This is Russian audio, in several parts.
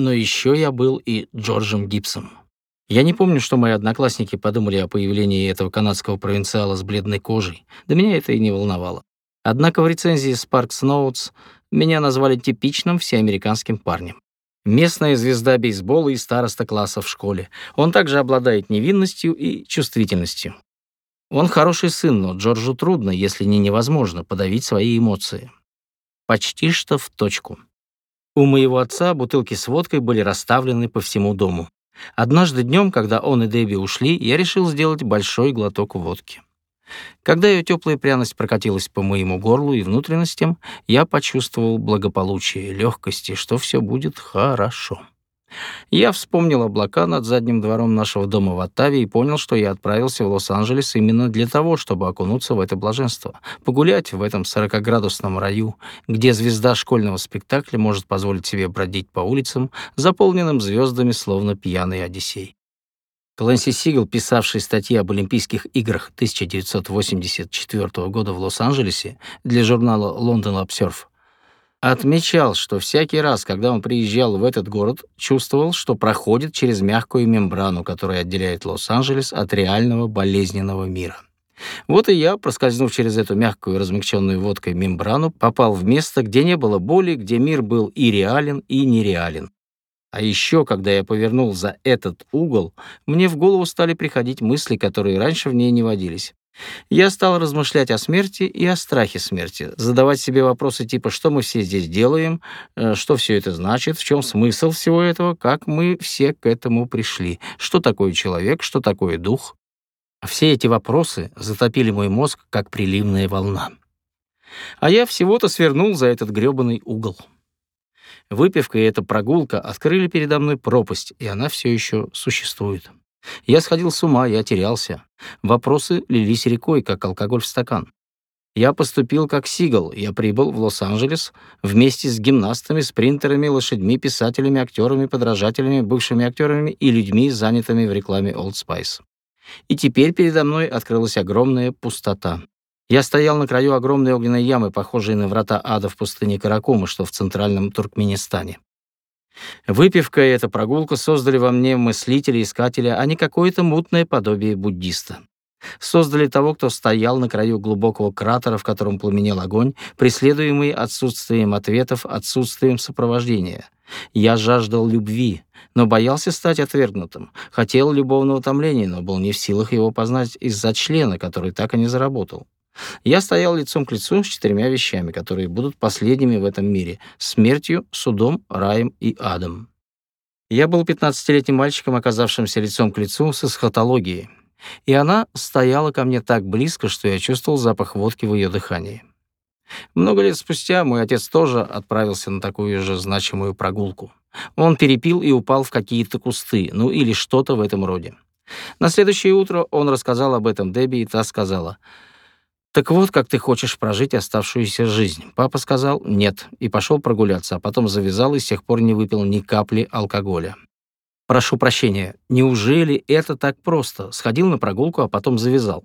Но еще я был и Джорджем Гибсом. Я не помню, что мои одноклассники подумали о появлении этого канадского провинциала с бледной кожей. Да меня это и не волновало. Однако в рецензии Sparks Notes меня назвали типичным всеамериканским парнем. Местная звезда бейсбола и староста класса в школе. Он также обладает невинностью и чувствительностью. Он хороший сын, но Джорджу трудно, если не невозможно, подавить свои эмоции. Почти что в точку. У моего отца бутылки с водкой были расставлены по всему дому. Однажды днем, когда он и Дебби ушли, я решил сделать большой глоток водки. Когда ее теплая пряность прокатилась по моему горлу и внутренностям, я почувствовал благополучие, легкость и что все будет хорошо. Я вспомнил облака над задним двором нашего дома в Оттаве и понял, что я отправился в Лос-Анджелес именно для того, чтобы окунуться в это блаженство, погулять в этом 40-градусном раю, где звезда школьного спектакля может позволить себе бродить по улицам, заполненным звездами, словно пьяный Одиссей. Клэнси Сигел, писавший статьи об Олимпийских играх 1984 года в Лос-Анджелесе для журнала London Observe, Отмечал, что всякий раз, когда он приезжал в этот город, чувствовал, что проходит через мягкую мембрану, которая отделяет Лос-Анджелес от реального болезненного мира. Вот и я, проскользнув через эту мягкую, размягченную водкой мембрану, попал в место, где не было боли, где мир был и реален, и нереален. А еще, когда я повернул за этот угол, мне в голову стали приходить мысли, которые раньше в ней не водились. Я стал размышлять о смерти и о страхе смерти, задавать себе вопросы типа «что мы все здесь делаем?», э, «что все это значит?», «в чем смысл всего этого?», «как мы все к этому пришли?», «что такое человек?», «что такое дух?». Все эти вопросы затопили мой мозг, как приливная волна. А я всего-то свернул за этот грёбаный угол. Выпивка и эта прогулка открыли передо мной пропасть, и она все еще существует. Я сходил с ума, я терялся. Вопросы лились рекой, как алкоголь в стакан. Я поступил как Сигал. Я прибыл в Лос-Анджелес вместе с гимнастами, спринтерами, лошадьми, писателями, актерами, подражателями, бывшими актерами и людьми, занятыми в рекламе Old Spice. И теперь передо мной открылась огромная пустота. Я стоял на краю огромной огненной ямы, похожей на врата ада в пустыне Каракума, что в центральном Туркменистане. Выпивка и эта прогулка создали во мне мыслителя-искателя, а не какое-то мутное подобие буддиста. Создали того, кто стоял на краю глубокого кратера, в котором пламенел огонь, преследуемый отсутствием ответов, отсутствием сопровождения. Я жаждал любви, но боялся стать отвергнутым. Хотел любовного томления, но был не в силах его познать из-за члена, который так и не заработал. Я стоял лицом к лицу с четырьмя вещами, которые будут последними в этом мире — смертью, судом, раем и адом. Я был 15-летним мальчиком, оказавшимся лицом к лицу с эсхатологией, и она стояла ко мне так близко, что я чувствовал запах водки в ее дыхании. Много лет спустя мой отец тоже отправился на такую же значимую прогулку. Он перепил и упал в какие-то кусты, ну или что-то в этом роде. На следующее утро он рассказал об этом Дебби, и та сказала — «Так вот, как ты хочешь прожить оставшуюся жизнь». Папа сказал «нет» и пошел прогуляться, а потом завязал и с тех пор не выпил ни капли алкоголя. Прошу прощения, неужели это так просто? Сходил на прогулку, а потом завязал.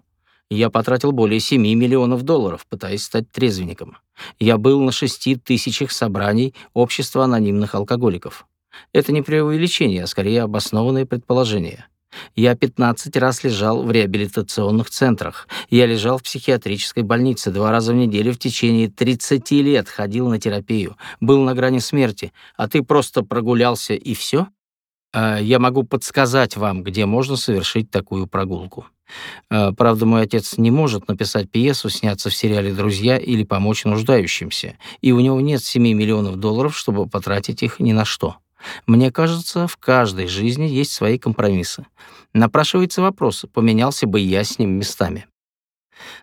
Я потратил более 7 миллионов долларов, пытаясь стать трезвенником. Я был на шести тысячах собраний общества анонимных алкоголиков. Это не преувеличение, а скорее обоснованное предположение. Я 15 раз лежал в реабилитационных центрах. Я лежал в психиатрической больнице два раза в неделю в течение 30 лет, ходил на терапию, был на грани смерти. А ты просто прогулялся и все? А, я могу подсказать вам, где можно совершить такую прогулку. А, правда, мой отец не может написать пьесу, сняться в сериале «Друзья» или помочь нуждающимся, и у него нет 7 миллионов долларов, чтобы потратить их ни на что. Мне кажется, в каждой жизни есть свои компромиссы. Напрашивается вопрос, поменялся бы я с ним местами.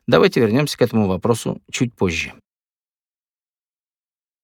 Давайте вернемся к этому вопросу чуть позже.